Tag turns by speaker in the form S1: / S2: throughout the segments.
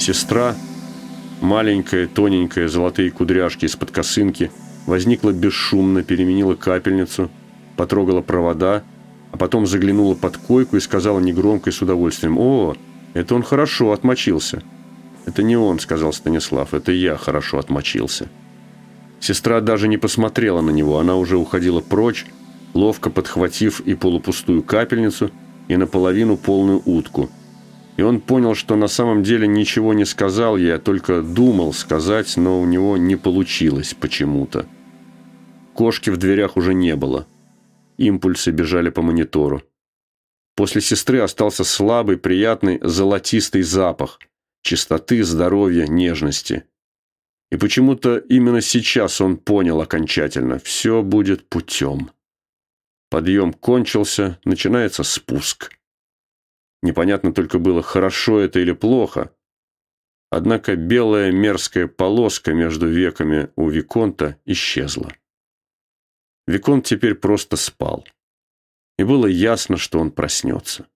S1: Сестра, маленькая, тоненькая, золотые кудряшки из-под косынки, возникла бесшумно, переменила капельницу, потрогала провода, а потом заглянула под койку и сказала негромко и с удовольствием, «О, это он хорошо отмочился». «Это не он», — сказал Станислав, — «это я хорошо отмочился». Сестра даже не посмотрела на него, она уже уходила прочь, ловко подхватив и полупустую капельницу, и наполовину полную утку. И он понял, что на самом деле ничего не сказал ей, а только думал сказать, но у него не получилось почему-то. Кошки в дверях уже не было. Импульсы бежали по монитору. После сестры остался слабый, приятный, золотистый запах чистоты, здоровья, нежности. И почему-то именно сейчас он понял окончательно, все будет путем. Подъем кончился, начинается спуск. Непонятно только было, хорошо это или плохо. Однако белая мерзкая полоска между веками у Виконта исчезла. Виконт теперь просто спал. И было ясно, что он проснется.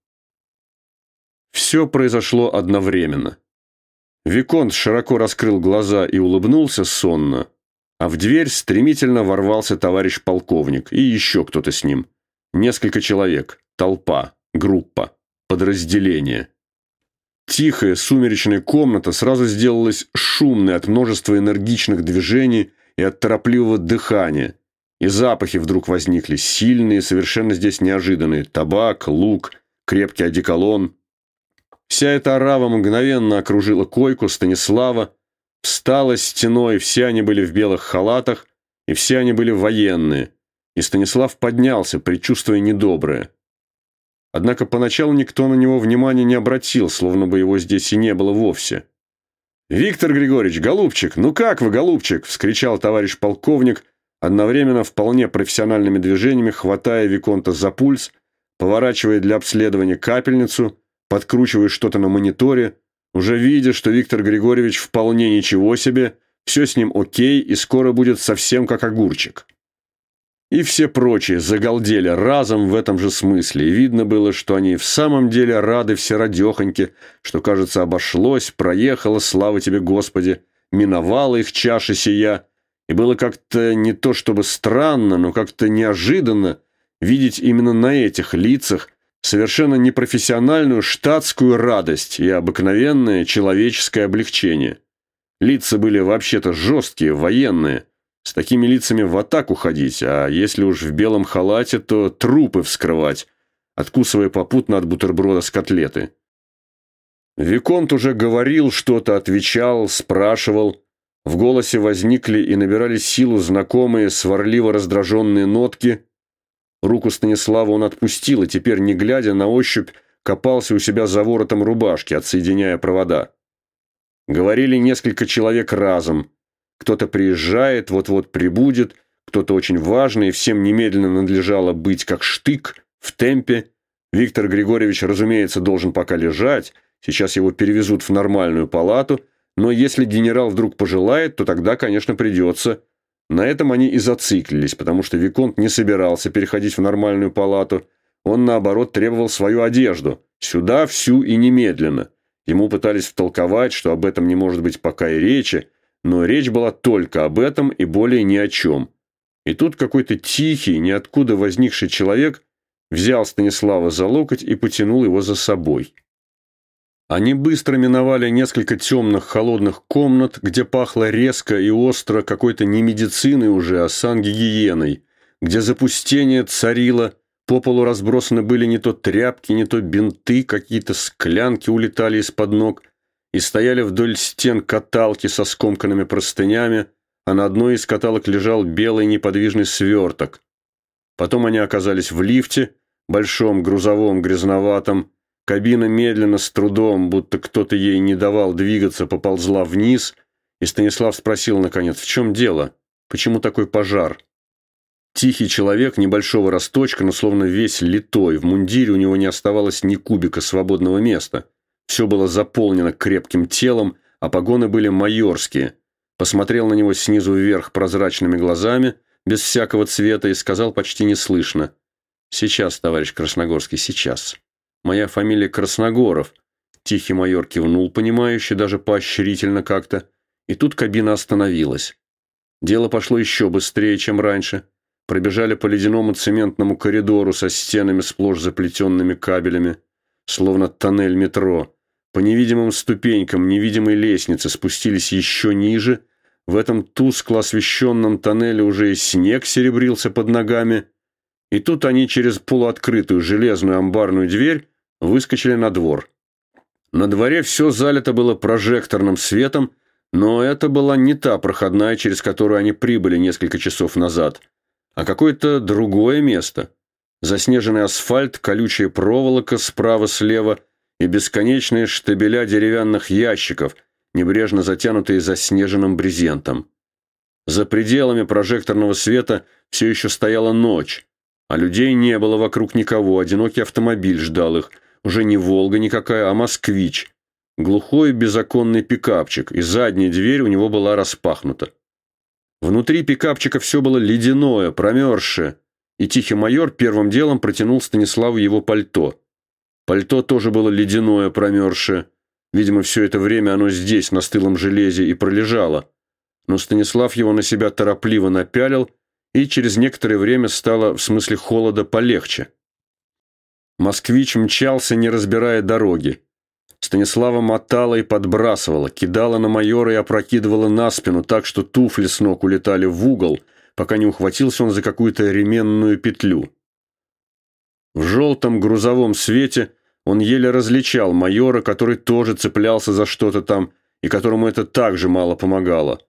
S1: Все произошло одновременно. Виконт широко раскрыл глаза и улыбнулся сонно, а в дверь стремительно ворвался товарищ полковник и еще кто-то с ним. Несколько человек, толпа, группа, подразделение. Тихая сумеречная комната сразу сделалась шумной от множества энергичных движений и от торопливого дыхания. И запахи вдруг возникли, сильные, совершенно здесь неожиданные. Табак, лук, крепкий одеколон, Вся эта орава мгновенно окружила койку Станислава, встала стеной, все они были в белых халатах, и все они были военные. И Станислав поднялся, предчувствуя недоброе. Однако поначалу никто на него внимания не обратил, словно бы его здесь и не было вовсе. «Виктор Григорьевич, голубчик, ну как вы, голубчик?» – вскричал товарищ полковник, одновременно вполне профессиональными движениями хватая Виконта за пульс, поворачивая для обследования капельницу – подкручивая что-то на мониторе, уже видя, что Виктор Григорьевич вполне ничего себе, все с ним окей и скоро будет совсем как огурчик. И все прочие загалдели разом в этом же смысле, и видно было, что они в самом деле рады все радехоньки, что, кажется, обошлось, проехало, слава тебе, Господи, миновала их чаша сия, и было как-то не то чтобы странно, но как-то неожиданно видеть именно на этих лицах совершенно непрофессиональную штатскую радость и обыкновенное человеческое облегчение. Лица были вообще-то жесткие, военные. С такими лицами в атаку ходить, а если уж в белом халате, то трупы вскрывать, откусывая попутно от бутерброда с котлеты. Виконт уже говорил что-то, отвечал, спрашивал. В голосе возникли и набирали силу знакомые сварливо раздраженные нотки – Руку Станислава он отпустил и теперь, не глядя на ощупь, копался у себя за воротом рубашки, отсоединяя провода. Говорили несколько человек разом. Кто-то приезжает, вот-вот прибудет, кто-то очень важный, всем немедленно надлежало быть как штык, в темпе. Виктор Григорьевич, разумеется, должен пока лежать, сейчас его перевезут в нормальную палату, но если генерал вдруг пожелает, то тогда, конечно, придется – на этом они и зациклились, потому что Виконт не собирался переходить в нормальную палату. Он, наоборот, требовал свою одежду. Сюда, всю и немедленно. Ему пытались втолковать, что об этом не может быть пока и речи, но речь была только об этом и более ни о чем. И тут какой-то тихий, ниоткуда возникший человек взял Станислава за локоть и потянул его за собой. Они быстро миновали несколько темных холодных комнат, где пахло резко и остро какой-то не медициной уже, а сангигиеной, где запустение царило, по полу разбросаны были не то тряпки, не то бинты, какие-то склянки улетали из-под ног, и стояли вдоль стен каталки со скомканными простынями, а на одной из каталок лежал белый неподвижный сверток. Потом они оказались в лифте, большом, грузовом, грязноватом, Кабина медленно, с трудом, будто кто-то ей не давал двигаться, поползла вниз, и Станислав спросил, наконец, в чем дело? Почему такой пожар? Тихий человек, небольшого росточка, но словно весь литой, в мундире у него не оставалось ни кубика свободного места. Все было заполнено крепким телом, а погоны были майорские. Посмотрел на него снизу вверх прозрачными глазами, без всякого цвета, и сказал почти неслышно. «Сейчас, товарищ Красногорский, сейчас». Моя фамилия Красногоров. Тихий майор кивнул, понимающе, даже поощрительно как-то. И тут кабина остановилась. Дело пошло еще быстрее, чем раньше. Пробежали по ледяному цементному коридору со стенами сплошь заплетенными кабелями, словно тоннель метро. По невидимым ступенькам невидимой лестницы спустились еще ниже. В этом тускло освещенном тоннеле уже и снег серебрился под ногами. И тут они через полуоткрытую железную амбарную дверь выскочили на двор. На дворе все залито было прожекторным светом, но это была не та проходная, через которую они прибыли несколько часов назад, а какое-то другое место. Заснеженный асфальт, колючая проволока справа-слева и бесконечные штабеля деревянных ящиков, небрежно затянутые заснеженным брезентом. За пределами прожекторного света все еще стояла ночь, а людей не было вокруг никого, одинокий автомобиль ждал их – уже не «Волга» никакая, а «Москвич». Глухой беззаконный пикапчик, и задняя дверь у него была распахнута. Внутри пикапчика все было ледяное, промерзшее, и тихий майор первым делом протянул Станиславу его пальто. Пальто тоже было ледяное, промерзшее. Видимо, все это время оно здесь, на стылом железе, и пролежало. Но Станислав его на себя торопливо напялил, и через некоторое время стало, в смысле холода, полегче. Москвич мчался, не разбирая дороги. Станислава мотала и подбрасывала, кидала на майора и опрокидывала на спину так, что туфли с ног улетали в угол, пока не ухватился он за какую-то ременную петлю. В желтом грузовом свете он еле различал майора, который тоже цеплялся за что-то там и которому это также мало помогало.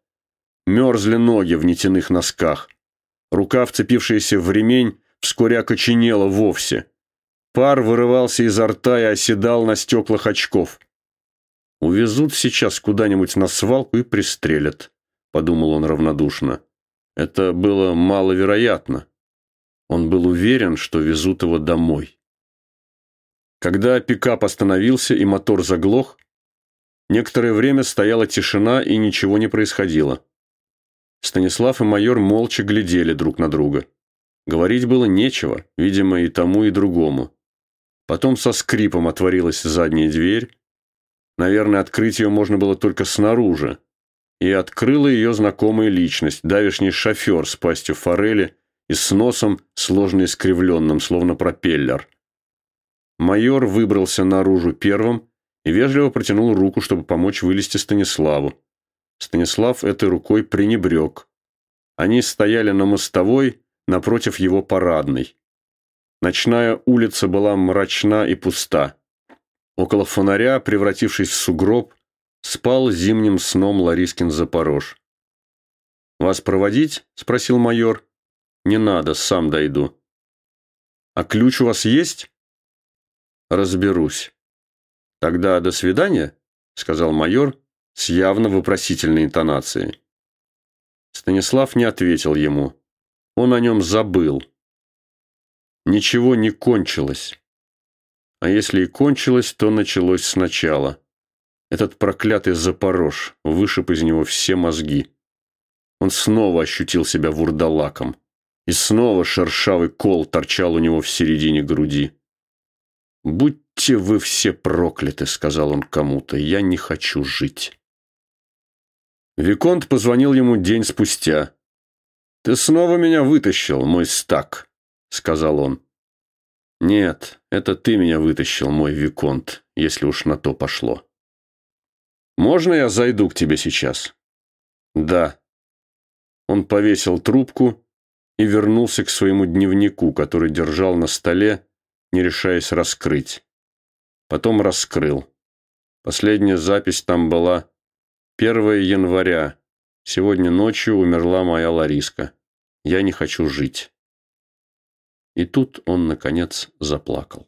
S1: Мерзли ноги в нитяных носках. Рука, вцепившаяся в ремень, вскоре окоченела вовсе. Пар вырывался изо рта и оседал на стеклах очков. «Увезут сейчас куда-нибудь на свалку и пристрелят», — подумал он равнодушно. Это было маловероятно. Он был уверен, что везут его домой. Когда пикап остановился и мотор заглох, некоторое время стояла тишина и ничего не происходило. Станислав и майор молча глядели друг на друга. Говорить было нечего, видимо, и тому, и другому. Потом со скрипом отворилась задняя дверь. Наверное, открыть ее можно было только снаружи. И открыла ее знакомая личность, давишний шофер с пастью форели и с носом, сложно искривленным, словно пропеллер. Майор выбрался наружу первым и вежливо протянул руку, чтобы помочь вылезти Станиславу. Станислав этой рукой пренебрег. Они стояли на мостовой напротив его парадной. Ночная улица была мрачна и пуста. Около фонаря, превратившись в сугроб, спал зимним сном Ларискин Запорож. «Вас проводить?» – спросил майор. «Не надо, сам дойду». «А ключ у вас есть?» «Разберусь». «Тогда до свидания», – сказал майор с явно вопросительной интонацией. Станислав не ответил ему. Он о нем забыл. Ничего не кончилось. А если и кончилось, то началось сначала. Этот проклятый Запорож вышиб из него все мозги. Он снова ощутил себя вурдалаком. И снова шершавый кол торчал у него в середине груди. «Будьте вы все прокляты», — сказал он кому-то, — «я не хочу жить». Виконт позвонил ему день спустя. «Ты снова меня вытащил, мой стак», — сказал он. «Нет, это ты меня вытащил, мой Виконт, если уж на то пошло». «Можно я зайду к тебе сейчас?» «Да». Он повесил трубку и вернулся к своему дневнику, который держал на столе, не решаясь раскрыть. Потом раскрыл. Последняя запись там была 1 января. Сегодня ночью умерла моя Лариска. Я не хочу жить. И тут он, наконец, заплакал.